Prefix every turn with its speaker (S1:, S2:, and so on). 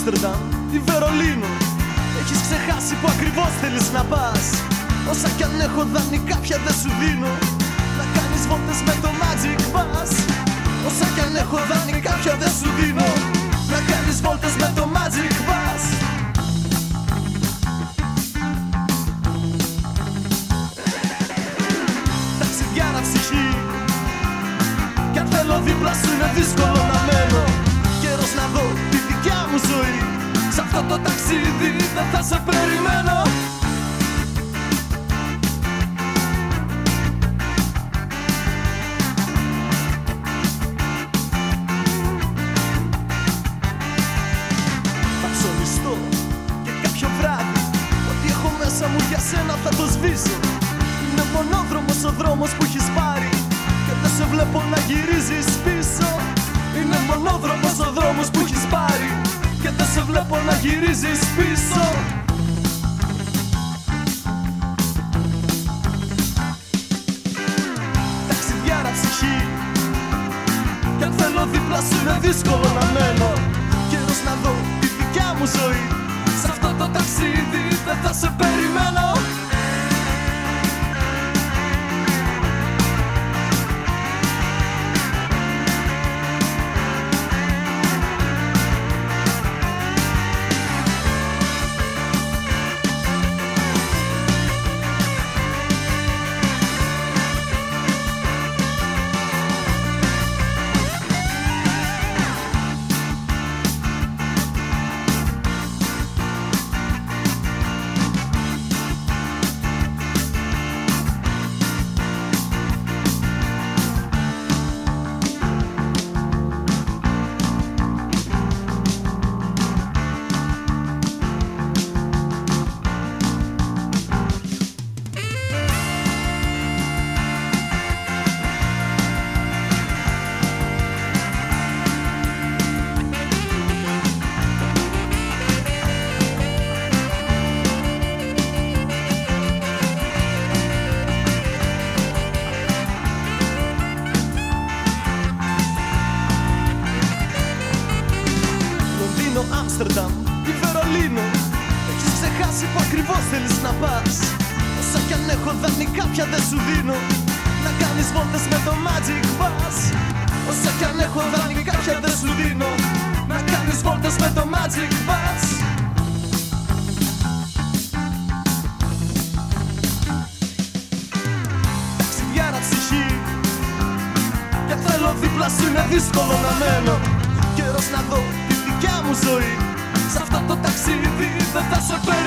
S1: Άμστερνταμ ή Βερολίνο. Έχεις ξεχάσει που ακριβώς θέλεις να πας. Όσα κι αν έχω δανεικά πια δεν σου δίνω. Να κάνεις βόλτες με το Magic Bus. Όσα κι αν έχω δανεικά δεν θα σε περιμένω. Θα ψωνιστώ και κάποιο βράδυ. Ό,τι έχω μέσα μου για σένα θα το σβήσω. Είναι μονόδρομος ο δρόμος που έχεις πάρει. Και δεν σε βλέπω να γυρίζεις πίσω. Είναι μονόδρομος ο δρόμος που έχεις πάρει. Και δεν σε βλέπω να γυρίζεις πίσω δύσκολο να μένω. Καιρός να δω τη δικιά μου ζωή. Σ' αυτό το ταξίδι δεν θα Άμστερνταμ. Ή Βερολίνο Έχεις ξεχάσει που ακριβώς θέλεις να πας. Όσα κι αν έχω δανεικά πια δεν σου δίνω. Να κάνεις βόλτες με το Magic Bus. Όσα κι αν έχω δανεικά πια δεν σου δίνω. Να κάνεις βόλτες με το Magic Bus. Ταξιδιάρα ψυχή. Και θέλω δίπλα σου είναι δύσκολο να μένω. Καιρός να δω τη δικιά μου ζωή Σ' αυτό το ταξίδι δεν θα σε περιμένω